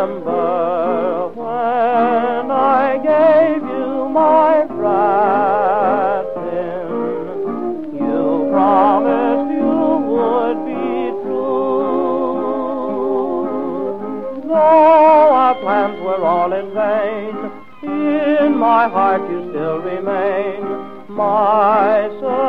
remember when I gave you my blessing. You promised you would be true. Though our plans were all in vain, in my heart you still remain my soul.